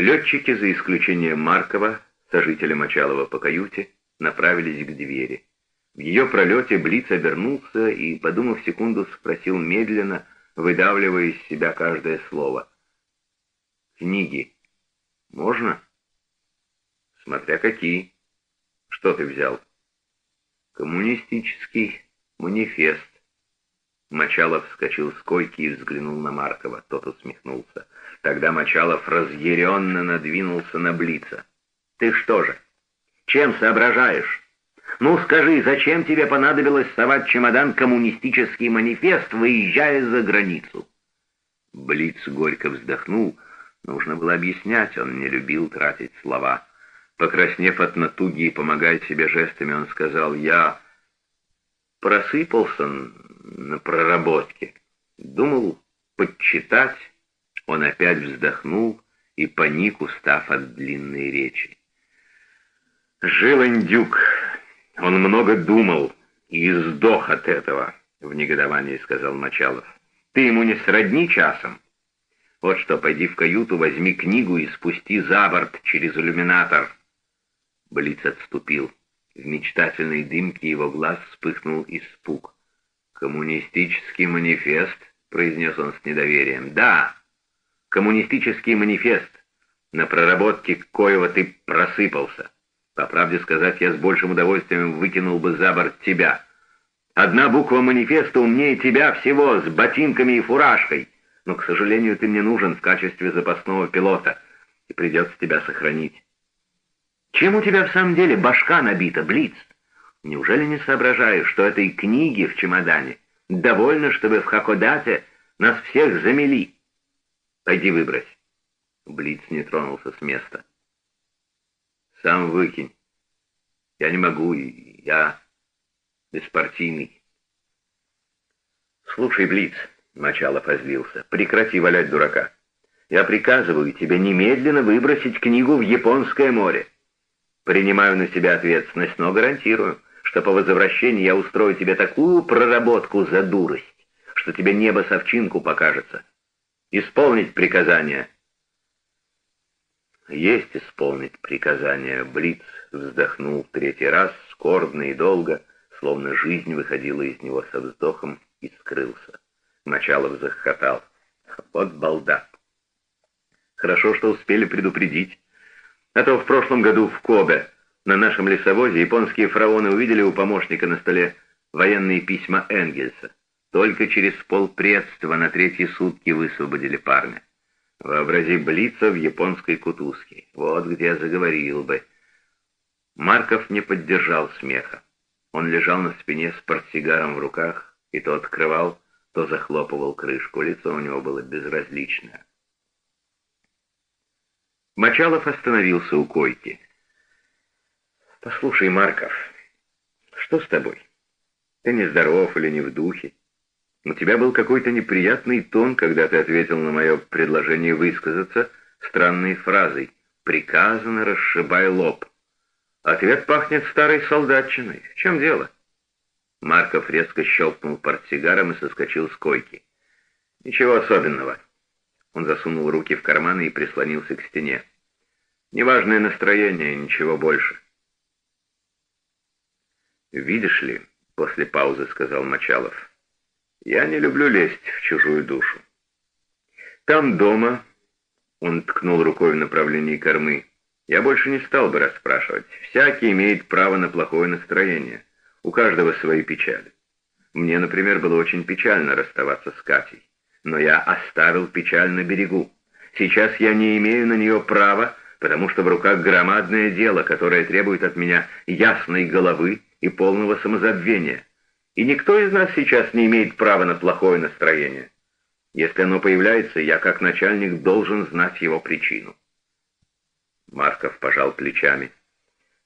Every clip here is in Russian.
Летчики, за исключением Маркова, сожителя Мочалова по каюте, направились к двери. В ее пролете Блиц обернулся и, подумав секунду, спросил медленно, выдавливая из себя каждое слово. «Книги. Можно?» «Смотря какие. Что ты взял?» «Коммунистический манифест». Мочалов вскочил с койки и взглянул на Маркова. Тот усмехнулся. Тогда Мочалов разъяренно надвинулся на Блица. «Ты что же, чем соображаешь? Ну скажи, зачем тебе понадобилось совать чемодан коммунистический манифест, выезжая за границу?» Блиц горько вздохнул. Нужно было объяснять, он не любил тратить слова. Покраснев от натуги и помогая себе жестами, он сказал, «Я просыпался на проработке. Думал подчитать». Он опять вздохнул и поник, устав от длинной речи. Жил индюк. Он много думал и сдох от этого, — в негодовании сказал Мочалов. Ты ему не сродни часом? Вот что, пойди в каюту, возьми книгу и спусти за борт через иллюминатор. Блиц отступил. В мечтательной дымке его глаз вспыхнул испуг. «Коммунистический манифест?» — произнес он с недоверием. «Да, коммунистический манифест. На проработке коего ты просыпался». По правде сказать, я с большим удовольствием выкинул бы за борт тебя. Одна буква манифеста умнее тебя всего, с ботинками и фуражкой. Но, к сожалению, ты мне нужен в качестве запасного пилота, и придется тебя сохранить. Чем у тебя в самом деле башка набита, Блиц? Неужели не соображаешь, что этой книги в чемодане довольно, чтобы в Хакодате нас всех замели? Пойди выбрось. Блиц не тронулся с места. Сам выкинь. Я не могу, я беспартийный. Слушай, Блиц, Мочалов озлился, прекрати валять дурака. Я приказываю тебе немедленно выбросить книгу в Японское море. Принимаю на себя ответственность, но гарантирую, что по возвращении я устрою тебе такую проработку за дурость, что тебе небо совчинку покажется. Исполнить приказание — есть исполнить приказание. Блиц вздохнул третий раз, скорбно и долго, словно жизнь выходила из него со вздохом и скрылся. Мочалов захохотал. Вот балда. Хорошо, что успели предупредить. А то в прошлом году в Кобе на нашем лесовозе японские фараоны увидели у помощника на столе военные письма Энгельса. Только через полпредства на третьи сутки высвободили парня. Вообрази Блица в японской кутузке. Вот где я заговорил бы. Марков не поддержал смеха. Он лежал на спине с портсигаром в руках, и то открывал, то захлопывал крышку. Лицо у него было безразличное. Мочалов остановился у койки. «Послушай, Марков, что с тобой? Ты не здоров или не в духе? У тебя был какой-то неприятный тон, когда ты ответил на мое предложение высказаться странной фразой «приказано, расшибай лоб». Ответ пахнет старой солдатчиной. В чем дело?» Марков резко щелкнул портсигаром и соскочил с койки. «Ничего особенного». Он засунул руки в карманы и прислонился к стене. «Неважное настроение, ничего больше». «Видишь ли», — после паузы сказал Мочалов, — я не люблю лезть в чужую душу. Там дома, он ткнул рукой в направлении кормы, я больше не стал бы расспрашивать. Всякий имеет право на плохое настроение. У каждого свои печали. Мне, например, было очень печально расставаться с Катей. Но я оставил печаль на берегу. Сейчас я не имею на нее права, потому что в руках громадное дело, которое требует от меня ясной головы и полного самозабвения. И никто из нас сейчас не имеет права на плохое настроение. Если оно появляется, я как начальник должен знать его причину. Марков пожал плечами.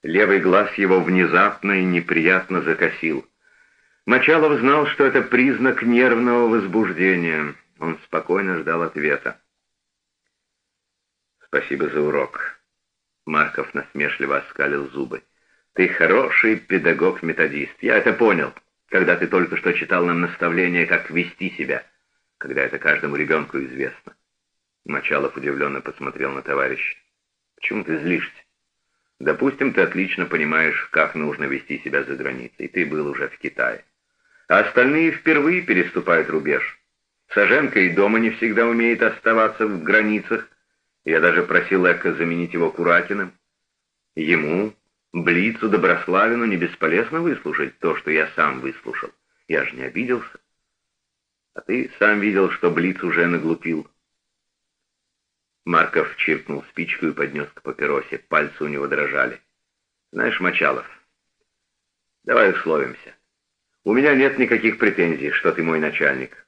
Левый глаз его внезапно и неприятно закосил. Мочалов знал, что это признак нервного возбуждения. Он спокойно ждал ответа. «Спасибо за урок». Марков насмешливо оскалил зубы. «Ты хороший педагог-методист. Я это понял когда ты только что читал нам наставление, как вести себя, когда это каждому ребенку известно. Мочалов удивленно посмотрел на товарища. Почему ты злишься? Допустим, ты отлично понимаешь, как нужно вести себя за границей. Ты был уже в Китае. А остальные впервые переступают рубеж. Саженка и дома не всегда умеет оставаться в границах. Я даже просил Эка заменить его Куракиным. Ему, Блицу, Доброславину не бесполезно выслушать то, что я сам выслушал. Я же не обиделся. А ты сам видел, что Блиц уже наглупил. Марков чиркнул спичку и поднес к папиросе. Пальцы у него дрожали. «Знаешь, Мочалов, давай условимся. У меня нет никаких претензий, что ты мой начальник.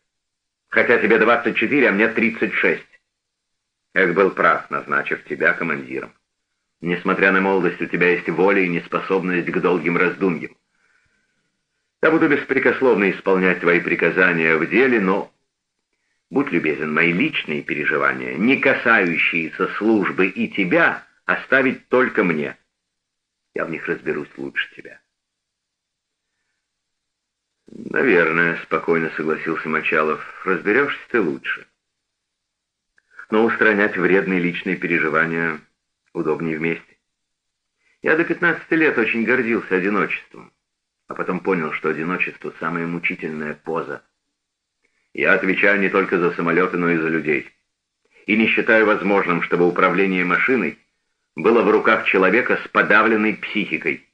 Хотя тебе 24, а мне 36. Эх, был прав, назначив тебя командиром. Несмотря на молодость, у тебя есть воля и неспособность к долгим раздумьям. Я буду беспрекословно исполнять твои приказания в деле, но Будь любезен, мои личные переживания, не касающиеся службы и тебя, оставить только мне. Я в них разберусь лучше тебя. Наверное, спокойно согласился Мочалов. Разберешься ты лучше. Но устранять вредные личные переживания удобнее вместе. Я до 15 лет очень гордился одиночеством, а потом понял, что одиночество — самая мучительная поза — я отвечаю не только за самолеты, но и за людей. И не считаю возможным, чтобы управление машиной было в руках человека с подавленной психикой.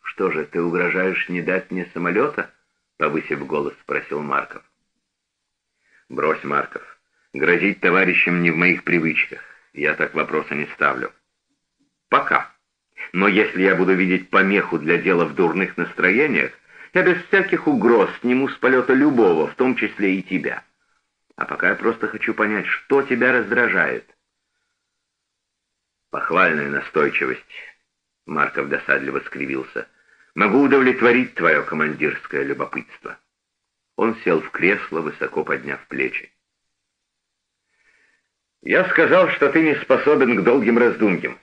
«Что же, ты угрожаешь не дать мне самолета?» — повысив голос, спросил Марков. «Брось, Марков. Грозить товарищам не в моих привычках. Я так вопроса не ставлю. Пока. Но если я буду видеть помеху для дела в дурных настроениях, я без всяких угроз сниму с полета любого, в том числе и тебя. А пока я просто хочу понять, что тебя раздражает. Похвальная настойчивость. Марков досадливо скривился. Могу удовлетворить твое командирское любопытство. Он сел в кресло, высоко подняв плечи. Я сказал, что ты не способен к долгим раздумьям.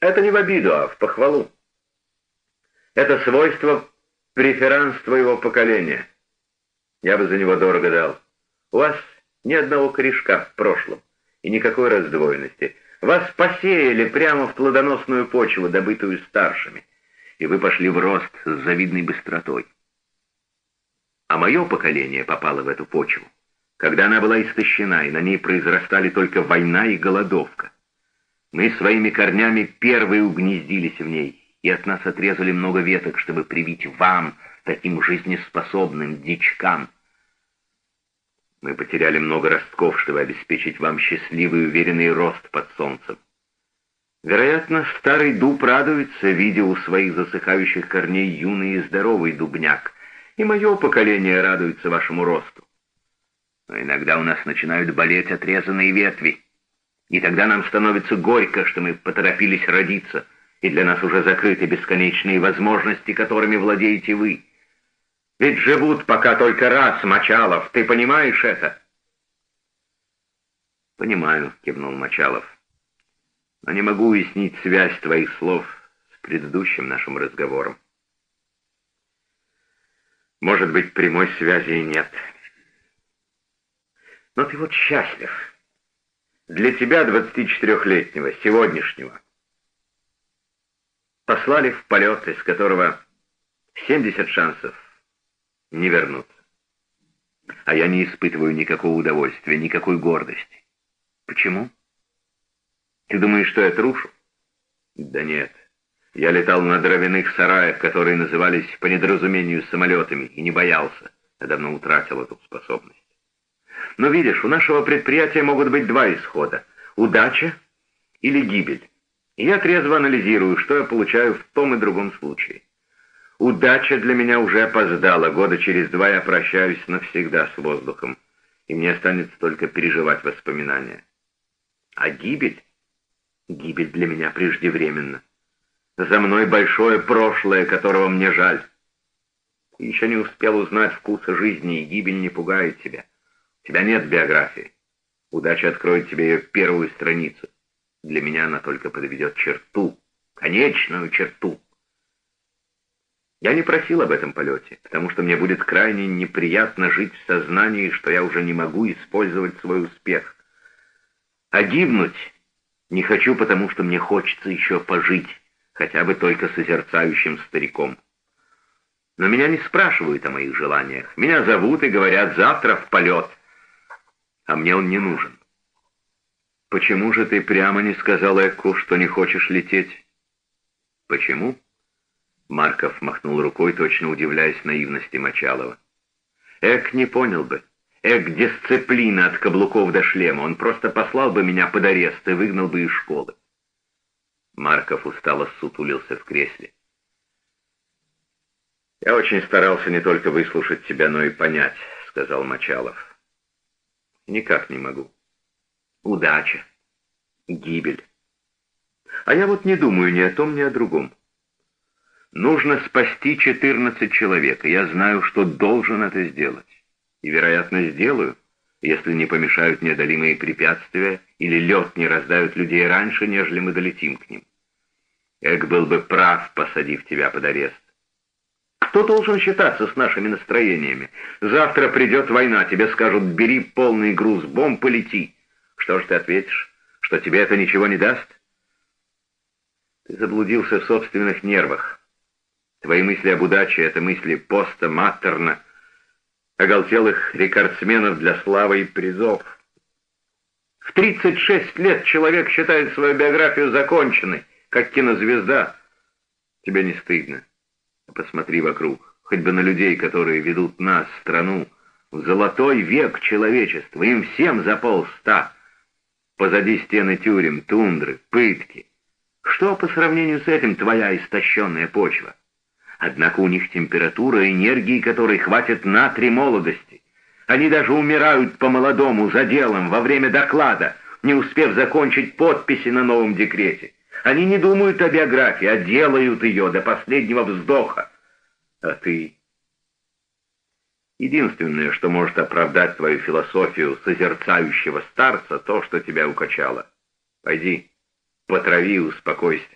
Это не в обиду, а в похвалу. Это свойство преферанс твоего поколения. Я бы за него дорого дал. У вас ни одного корешка в прошлом и никакой раздвоенности. Вас посеяли прямо в плодоносную почву, добытую старшими, и вы пошли в рост с завидной быстротой. А мое поколение попало в эту почву, когда она была истощена, и на ней произрастали только война и голодовка. Мы своими корнями первые угнездились в ней, и от нас отрезали много веток, чтобы привить вам, таким жизнеспособным дичкам. Мы потеряли много ростков, чтобы обеспечить вам счастливый и уверенный рост под солнцем. Вероятно, старый дуб радуется, видя у своих засыхающих корней юный и здоровый дубняк, и мое поколение радуется вашему росту. Но иногда у нас начинают болеть отрезанные ветви, и тогда нам становится горько, что мы поторопились родиться — и для нас уже закрыты бесконечные возможности, которыми владеете вы. Ведь живут пока только раз, Мочалов, ты понимаешь это?» «Понимаю», — кивнул Мочалов. «Но не могу уяснить связь твоих слов с предыдущим нашим разговором. Может быть, прямой связи и нет. Но ты вот счастлив. Для тебя, 24-летнего, сегодняшнего, послали в полет, из которого 70 шансов не вернуться. А я не испытываю никакого удовольствия, никакой гордости. Почему? Ты думаешь, что я трушу? Да нет. Я летал на дровяных сараях, которые назывались по недоразумению самолетами, и не боялся. Я давно утратил эту способность. Но видишь, у нашего предприятия могут быть два исхода. Удача или гибель. Я трезво анализирую, что я получаю в том и другом случае. Удача для меня уже опоздала, года через два я прощаюсь навсегда с воздухом, и мне останется только переживать воспоминания. А гибель? Гибель для меня преждевременна. За мной большое прошлое, которого мне жаль. Ты еще не успел узнать вкуса жизни, и гибель не пугает тебя. Тебя нет биографии. Удача откроет тебе ее первую страницу. Для меня она только подведет черту, конечную черту. Я не просил об этом полете, потому что мне будет крайне неприятно жить в сознании, что я уже не могу использовать свой успех. А гибнуть Не хочу, потому что мне хочется еще пожить, хотя бы только созерцающим стариком. Но меня не спрашивают о моих желаниях. Меня зовут и говорят завтра в полет. А мне он не нужен. Почему же ты прямо не сказал Экку, что не хочешь лететь? Почему? Марков махнул рукой, точно удивляясь наивности Мочалова. Эк не понял бы. Эк дисциплина от каблуков до шлема. Он просто послал бы меня под арест и выгнал бы из школы. Марков устало сутулился в кресле. «Я очень старался не только выслушать тебя, но и понять», — сказал Мочалов. «Никак не могу. Удача. Гибель. А я вот не думаю ни о том, ни о другом. Нужно спасти 14 человек, я знаю, что должен это сделать. И, вероятно, сделаю, если не помешают неодолимые препятствия или лед не раздавит людей раньше, нежели мы долетим к ним. Эк был бы прав, посадив тебя под арест. Кто должен считаться с нашими настроениями? Завтра придет война, тебе скажут, бери полный груз бомб, полети. Что ж ты ответишь? Что тебе это ничего не даст? Ты заблудился в собственных нервах. Твои мысли об удаче — это мысли поста Маттерна, оголтелых рекордсменов для славы и призов. В 36 лет человек считает свою биографию законченной, как кинозвезда. Тебе не стыдно? Посмотри вокруг, хоть бы на людей, которые ведут нас, страну, в золотой век человечества. Им всем за полста. Позади стены тюрем, тундры, пытки. Что по сравнению с этим твоя истощенная почва? Однако у них температура энергии, которой хватит на три молодости. Они даже умирают по-молодому, за делом, во время доклада, не успев закончить подписи на новом декрете. Они не думают о биографии, а делают ее до последнего вздоха. А ты... Единственное, что может оправдать твою философию созерцающего старца, то, что тебя укачало. Пойди, потрави успокойся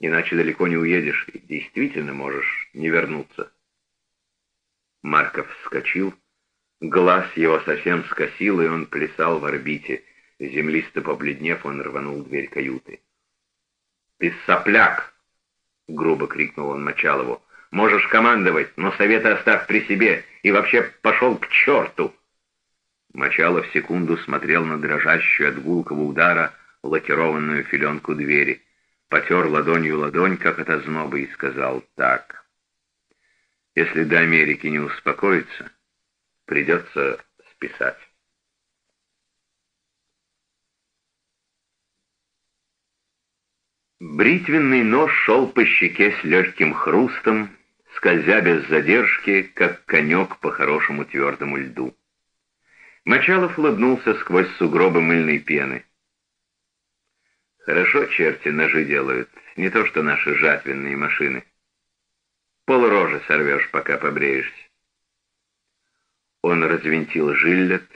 иначе далеко не уедешь и действительно можешь не вернуться. Марков вскочил, глаз его совсем скосил, и он плясал в орбите. Землисто побледнев, он рванул дверь каюты. «Ты сопляк!» — грубо крикнул он Мочалову. «Можешь командовать, но советы оставь при себе, и вообще пошел к черту!» Мочалов секунду смотрел на дрожащую от гулкого удара лакированную филенку двери потер ладонью ладонь, как от озноба, и сказал так. «Если до Америки не успокоится, придется списать». Бритвенный нож шел по щеке с легким хрустом, скользя без задержки, как конек по хорошему твердому льду. Мочалов улыбнулся сквозь сугробы мыльной пены. Хорошо черти ножи делают, не то что наши жатвенные машины. Пол рожи сорвешь, пока побреешься. Он развинтил жилет,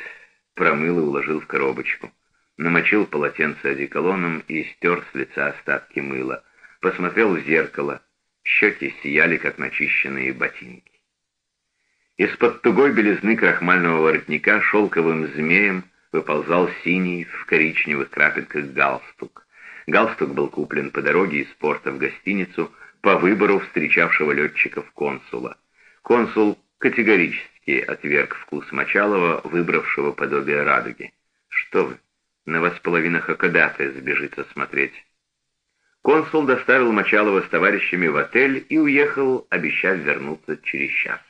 промыл и уложил в коробочку. Намочил полотенце одеколоном и стер с лица остатки мыла. Посмотрел в зеркало. Щеки сияли, как начищенные ботинки. Из-под тугой белизны крахмального воротника шелковым змеем выползал синий в коричневых крапинках галстук. Галстук был куплен по дороге из порта в гостиницу по выбору встречавшего летчиков консула. Консул категорически отверг вкус Мочалова, выбравшего подобие радуги. «Что вы, на вас половина Хакодата сбежится смотреть». Консул доставил Мочалова с товарищами в отель и уехал, обещав вернуться через час.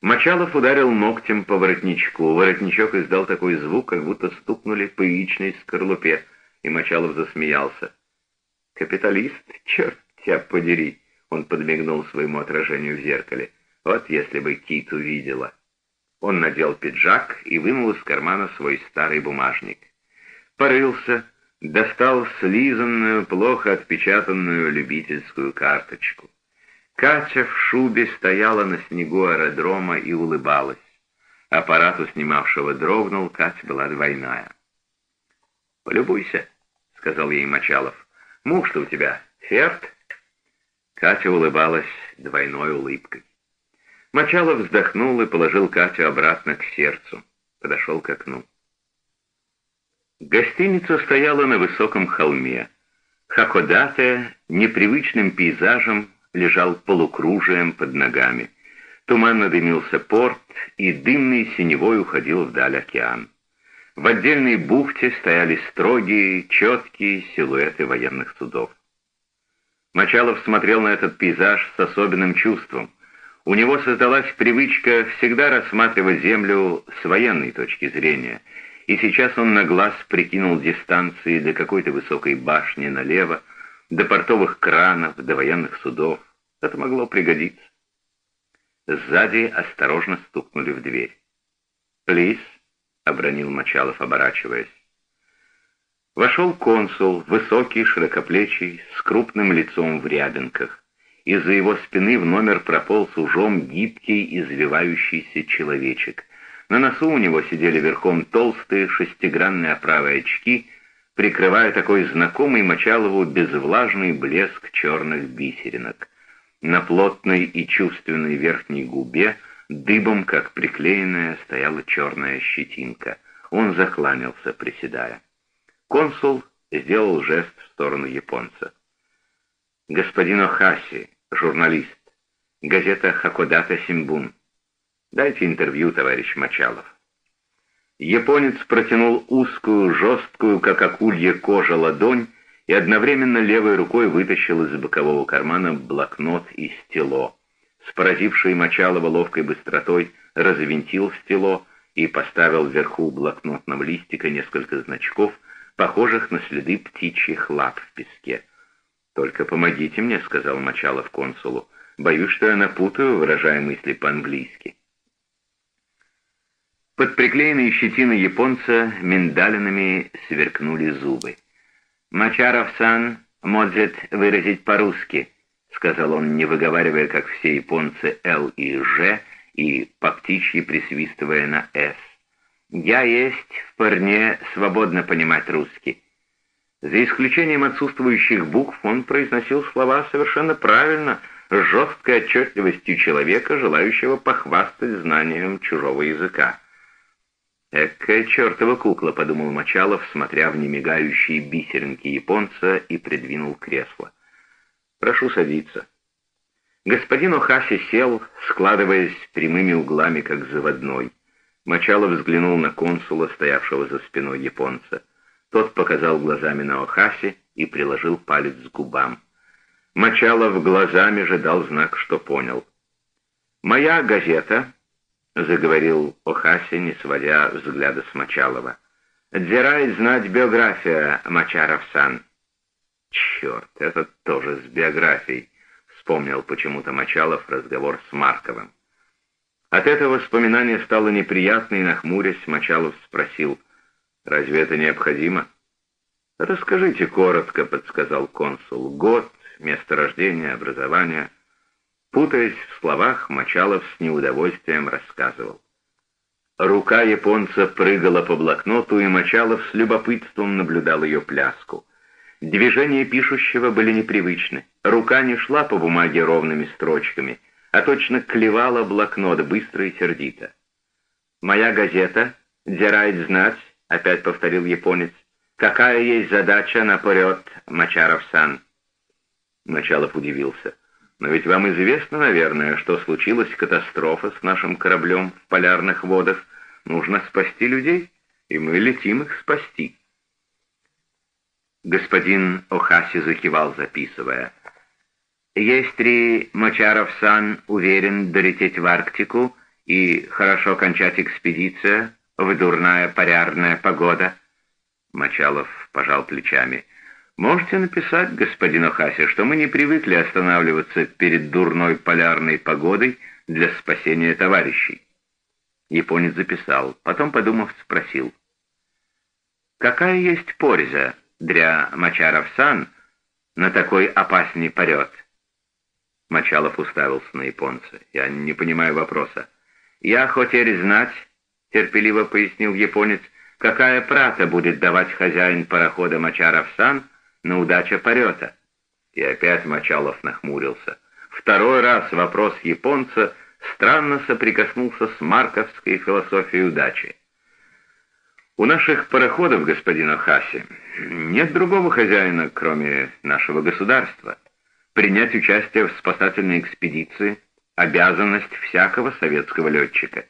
Мочалов ударил ногтем по воротничку. Воротничок издал такой звук, как будто стукнули по яичной скорлупе и Мочалов засмеялся. «Капиталист? Черт тебя подери!» Он подмигнул своему отражению в зеркале. «Вот если бы Кит увидела!» Он надел пиджак и вынул из кармана свой старый бумажник. Порылся, достал слизанную, плохо отпечатанную любительскую карточку. Катя в шубе стояла на снегу аэродрома и улыбалась. Аппарат у снимавшего дрогнул, Катя была двойная. «Полюбуйся», сказал ей Мочалов. «Муж-то у тебя Ферд?» Катя улыбалась двойной улыбкой. Мочалов вздохнул и положил Катю обратно к сердцу. Подошел к окну. Гостиница стояла на высоком холме. Хакодате непривычным пейзажем лежал полукружием под ногами. Туманно дымился порт, и дымный синевой уходил вдаль океан. В отдельной бухте стояли строгие, четкие силуэты военных судов. Мочалов смотрел на этот пейзаж с особенным чувством. У него создалась привычка всегда рассматривать Землю с военной точки зрения, и сейчас он на глаз прикинул дистанции до какой-то высокой башни налево, до портовых кранов, до военных судов. Это могло пригодиться. Сзади осторожно стукнули в дверь. «Плиз», — обронил Мочалов, оборачиваясь. Вошел консул, высокий, широкоплечий, с крупным лицом в рябинках. Из-за его спины в номер прополз ужом гибкий, извивающийся человечек. На носу у него сидели верхом толстые шестигранные оправы очки, прикрывая такой знакомый Мочалову безвлажный блеск черных бисеринок. На плотной и чувственной верхней губе дыбом, как приклеенная, стояла черная щетинка. Он закланялся, приседая. Консул сделал жест в сторону японца. «Господин Охаси, журналист, газета «Хакодата Симбун». Дайте интервью, товарищ Мочалов». Японец протянул узкую, жесткую, как акулья кожа, ладонь и одновременно левой рукой вытащил из бокового кармана блокнот и стело. С поразившей Мочалова ловкой быстротой развинтил стело и поставил вверху блокнотного листика несколько значков, похожих на следы птичьих лап в песке. «Только помогите мне», — сказал Мочалов консулу. «Боюсь, что я напутаю, выражая мысли по-английски». Под приклеенной щетиной японца миндалинами сверкнули зубы. «Мачаров-сан может выразить по-русски», — сказал он, не выговаривая, как все японцы, «Л» и «Ж», и по птичьи присвистывая на «С». Я есть вполне свободно понимать русский. За исключением отсутствующих букв он произносил слова совершенно правильно, с жесткой отчетливостью человека, желающего похвастать знанием чужого языка. «Экая чертова кукла», — подумал Мочалов, смотря в немигающие бисеринки японца и придвинул кресло. «Прошу садиться». Господин Охаси сел, складываясь прямыми углами, как заводной. Мочалов взглянул на консула, стоявшего за спиной японца. Тот показал глазами на Охаси и приложил палец к губам. Мочалов глазами же дал знак, что понял. «Моя газета», — заговорил Охаси, не сводя взгляда с Мочалова, — «дзирает знать биография Мачаров-сан». «Черт, это тоже с биографией», — вспомнил почему-то Мочалов разговор с Марковым. От этого воспоминания стало неприятно, и, нахмурясь, Мочалов спросил, «Разве это необходимо?» «Расскажите коротко», — подсказал консул. «Год, место рождения, образование». Путаясь в словах, Мочалов с неудовольствием рассказывал. Рука японца прыгала по блокноту, и Мочалов с любопытством наблюдал ее пляску. Движения пишущего были непривычны. Рука не шла по бумаге ровными строчками — а точно клевала блокнот быстро и сердито. «Моя газета, дирает знать», — опять повторил японец, «какая есть задача наперед, Мачаров-сан?» Мачалов удивился. «Но ведь вам известно, наверное, что случилась катастрофа с нашим кораблем в полярных водах. Нужно спасти людей, и мы летим их спасти». Господин Охаси закивал, записывая — есть ли Мочаров-сан уверен долететь в Арктику и хорошо кончать экспедицию в дурная полярная погода? Мочалов пожал плечами. Можете написать, господин Охаси, что мы не привыкли останавливаться перед дурной полярной погодой для спасения товарищей. Японец записал, потом, подумав, спросил. «Какая есть польза для Мочаров-сан на такой опасный полет?» Мочалов уставился на японца. «Я не понимаю вопроса». «Я хотел знать», — терпеливо пояснил японец, «какая прата будет давать хозяин парохода Мочаров-сан на удача полета». И опять Мочалов нахмурился. Второй раз вопрос японца странно соприкоснулся с марковской философией удачи. У наших пароходов, господин Охаси, нет другого хозяина, кроме нашего государства. Принять участие в спасательной экспедиции — обязанность всякого советского летчика.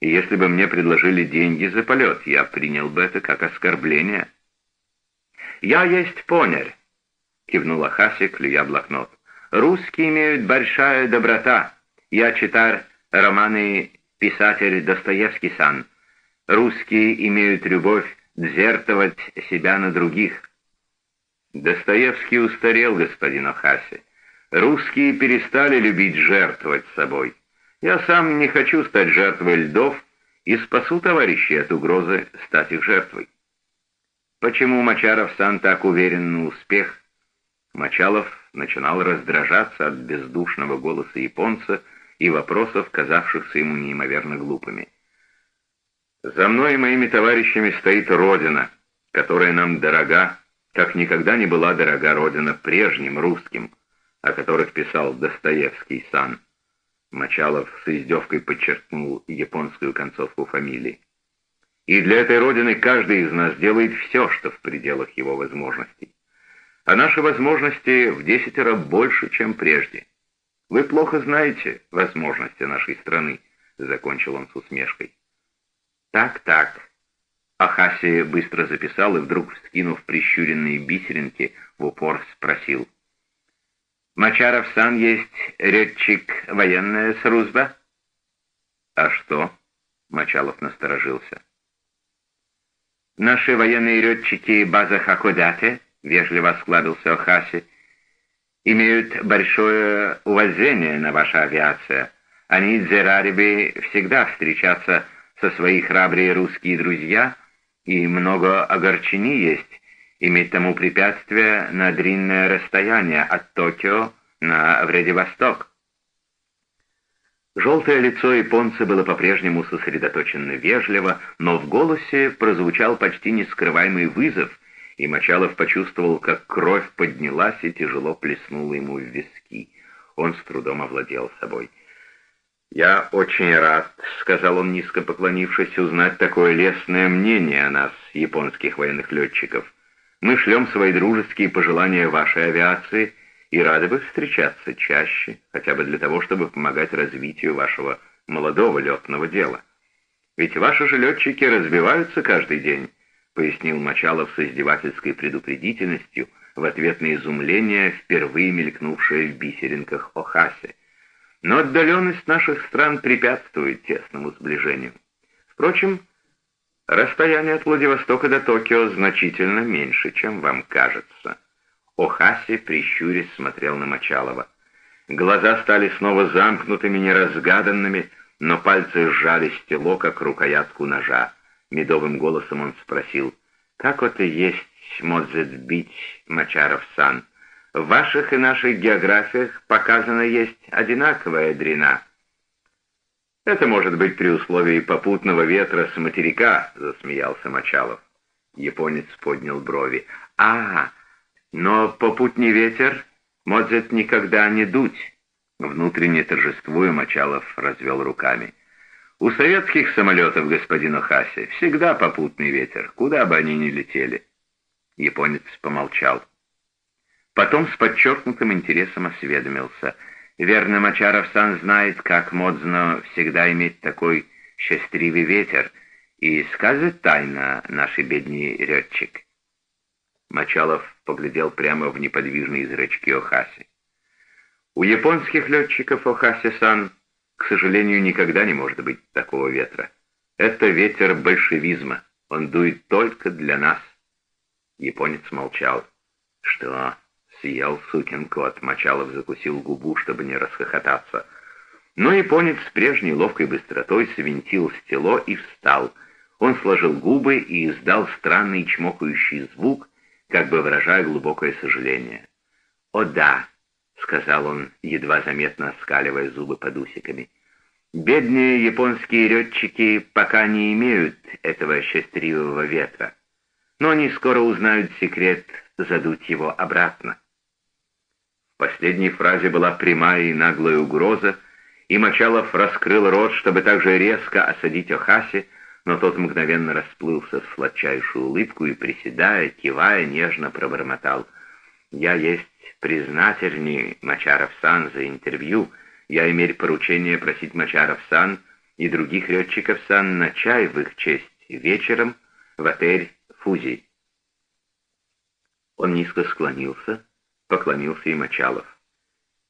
И если бы мне предложили деньги за полет, я принял бы это как оскорбление. «Я есть понер», — кивнул Ахаси, клюя блокнот. «Русские имеют большая доброта. Я читаю романы писатель Достоевский-сан. Русские имеют любовь дзертовать себя на других. Достоевский устарел, господин Охаси. Русские перестали любить жертвовать собой. Я сам не хочу стать жертвой льдов и спасу товарищей от угрозы стать их жертвой. Почему Мачаров сам так уверен на успех? Мачалов начинал раздражаться от бездушного голоса японца, и вопросов, казавшихся ему неимоверно глупыми. «За мной и моими товарищами стоит Родина, которая нам дорога, как никогда не была дорога Родина прежним русским, о которых писал Достоевский сан». Мочалов с издевкой подчеркнул японскую концовку фамилии. «И для этой Родины каждый из нас делает все, что в пределах его возможностей. А наши возможности в десятеро больше, чем прежде. «Вы плохо знаете возможности нашей страны», — закончил он с усмешкой. «Так, так». Ахаси быстро записал и вдруг, вскинув прищуренные бисеринки, в упор спросил. «Мачаров-сан есть редчик военная служба?» «А что?» — Мачалов насторожился. «Наши военные летчики база Хакодате», — вежливо осклабился Ахаси, — имеют большое уважение на ваша авиация. Они, дзерарибы, всегда встречаться со свои храбрые русские друзья, и много огорчений есть иметь тому препятствие на длинное расстояние от Токио на Владивосток. Желтое лицо японца было по-прежнему сосредоточенно вежливо, но в голосе прозвучал почти нескрываемый вызов — и Мочалов почувствовал, как кровь поднялась и тяжело плеснула ему в виски. Он с трудом овладел собой. «Я очень рад», — сказал он, низко поклонившись, — «узнать такое лестное мнение о нас, японских военных летчиков. Мы шлем свои дружеские пожелания вашей авиации и рады бы встречаться чаще, хотя бы для того, чтобы помогать развитию вашего молодого летного дела. Ведь ваши же летчики разбиваются каждый день» пояснил Мочалов с издевательской предупредительностью в ответ на изумление, впервые мелькнувшее в бисеринках Охасе. Но отдаленность наших стран препятствует тесному сближению. Впрочем, расстояние от Владивостока до Токио значительно меньше, чем вам кажется. Охаси, прищурясь, смотрел на Мочалова. Глаза стали снова замкнутыми, неразгаданными, но пальцы сжали стело, как рукоятку ножа. Медовым голосом он спросил, «Как это есть может быть, Мачаров-сан? В ваших и наших географиях показано есть одинаковая дрена». «Это может быть при условии попутного ветра с материка», — засмеялся Мачалов. Японец поднял брови. «А, но попутный ветер может никогда не дуть». Внутренне торжествуя, Мачалов развел руками. У советских самолетов, господин Охаси, всегда попутный ветер, куда бы они ни летели. Японец помолчал. Потом с подчеркнутым интересом осведомился. Верно, Мачаров-сан знает, как модно всегда иметь такой счастливый ветер, и скажет тайна нашей бедный летчик. Мачалов поглядел прямо в неподвижные зрачки Охаси. У японских летчиков Охаси-сан к сожалению, никогда не может быть такого ветра. Это ветер большевизма. Он дует только для нас. Японец молчал. Что? Съел сукин кот. Мочалов закусил губу, чтобы не расхохотаться. Но японец с прежней ловкой быстротой свинтил стело и встал. Он сложил губы и издал странный чмокающий звук, как бы выражая глубокое сожаление. «О да!» — сказал он, едва заметно оскаливая зубы под усиками. «Бедные японские летчики пока не имеют этого счастливого ветра, но они скоро узнают секрет задуть его обратно». Последней фразе была прямая и наглая угроза, и Мочалов раскрыл рот, чтобы также резко осадить Охаси, но тот мгновенно расплылся в сладчайшую улыбку и, приседая, кивая, нежно пробормотал. «Я есть признательней Мачаров-сан за интервью. Я имею поручение просить Мачаров-сан и других летчиков-сан на чай в их честь вечером в отель «Фузи». Он низко склонился, поклонился и Мачалов.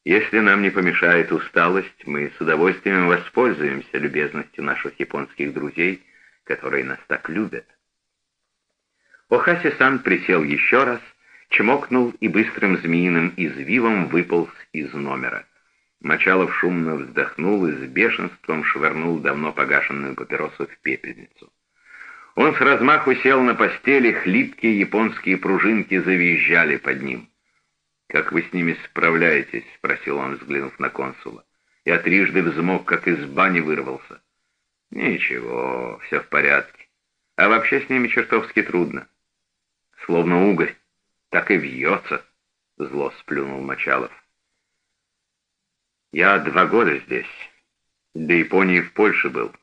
«Если нам не помешает усталость, мы с удовольствием воспользуемся любезностью наших японских друзей, которые нас так любят». Охаси-сан присел еще раз, чмокнул и быстрым змеиным извивом выполз из номера. Мочалов шумно вздохнул и с бешенством швырнул давно погашенную папиросу в пепельницу. Он с размаху сел на постели, хлипкие японские пружинки завизжали под ним. «Как вы с ними справляетесь?» — спросил он, взглянув на консула. Я трижды взмок, как из бани вырвался. «Ничего, все в порядке. А вообще с ними чертовски трудно. Словно угорь. Так и вьется», — зло сплюнул Мочалов. «Я два года здесь. До Японии в Польше был.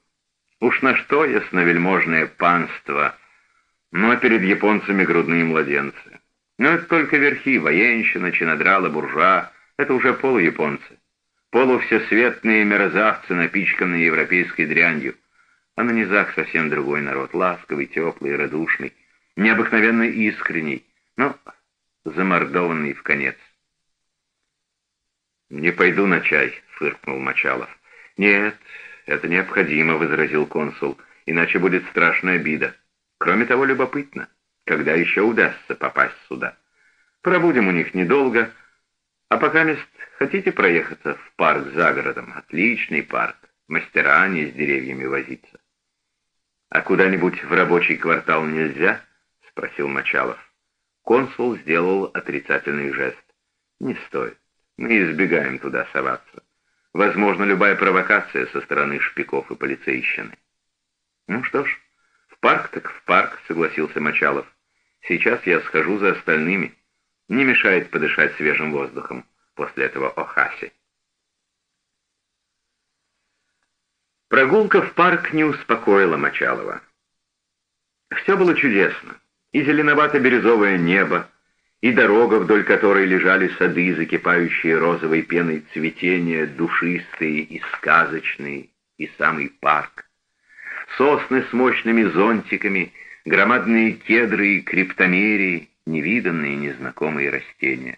Уж на что ясновельможное панство, но перед японцами грудные младенцы. Но это только верхи, военщина, чинодрала, буржуа, это уже полуяпонцы. Полувсесветные мерзавцы, напичканные европейской дрянью. А на низах совсем другой народ, ласковый, теплый, радушный, необыкновенно искренний, но замордованный в конец. «Не пойду на чай», — фыркнул Мочалов. «Нет, это необходимо», — возразил консул, — «иначе будет страшная обида. Кроме того, любопытно, когда еще удастся попасть сюда. Пробудем у них недолго, а пока мест хотите проехаться в парк за городом? Отличный парк, мастера не с деревьями возиться». «А куда-нибудь в рабочий квартал нельзя?» — спросил Мочалов. Консул сделал отрицательный жест. «Не стоит. Мы избегаем туда соваться. Возможно, любая провокация со стороны шпиков и полицейщины. Ну что ж, в парк так в парк, согласился Мочалов. Сейчас я схожу за остальными. Не мешает подышать свежим воздухом после этого Охаси. Прогулка в парк не успокоила Мочалова. Все было чудесно. И зеленовато-бирюзовое небо, и дорога, вдоль которой лежали сады, закипающие розовой пеной цветения, душистые и сказочные, и самый парк. Сосны с мощными зонтиками, громадные кедры и криптомерии, невиданные незнакомые растения.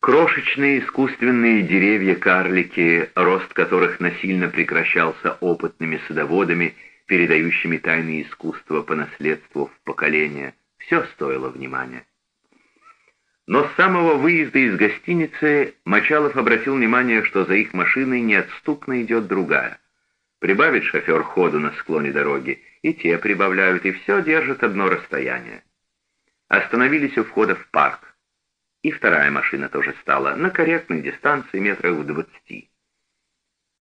Крошечные искусственные деревья-карлики, рост которых насильно прекращался опытными садоводами, передающими тайны искусства по наследству в поколения, все стоило внимания. Но с самого выезда из гостиницы Мочалов обратил внимание, что за их машиной неотступно идет другая. Прибавит шофер ходу на склоне дороги, и те прибавляют, и все держат одно расстояние. Остановились у входа в парк. И вторая машина тоже стала на корректной дистанции метрах в двадцати.